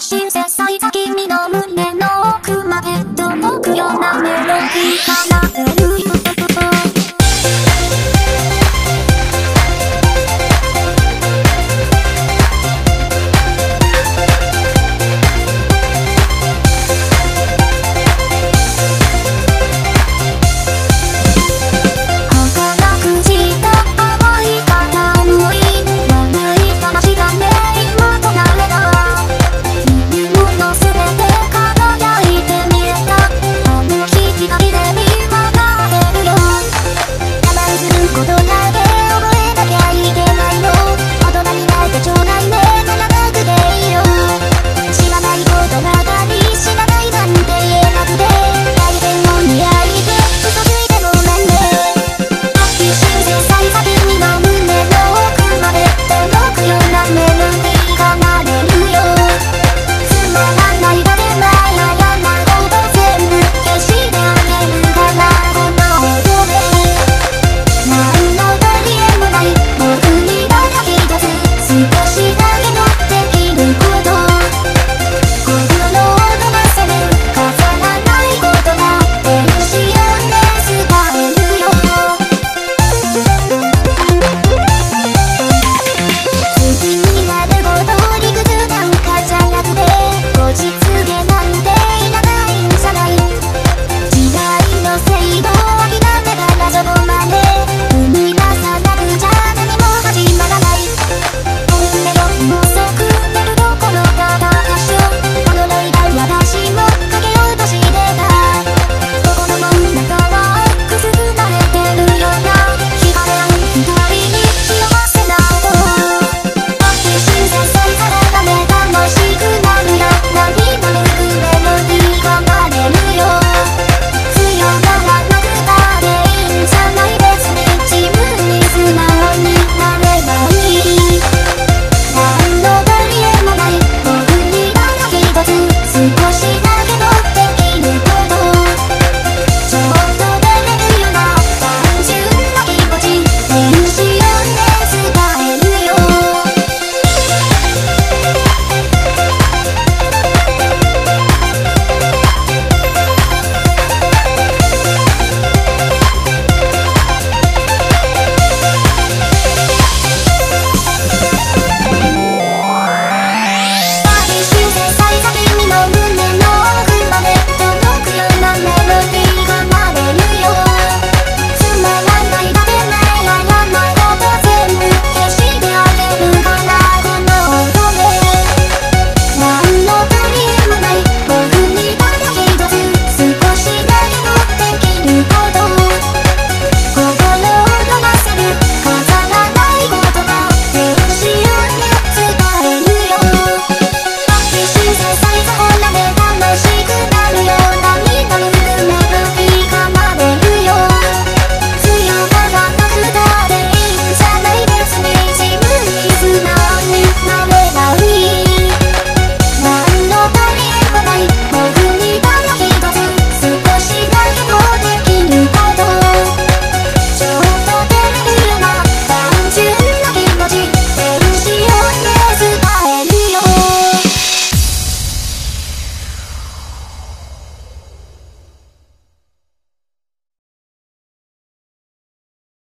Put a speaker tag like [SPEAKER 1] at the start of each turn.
[SPEAKER 1] にシンさいイ君の胸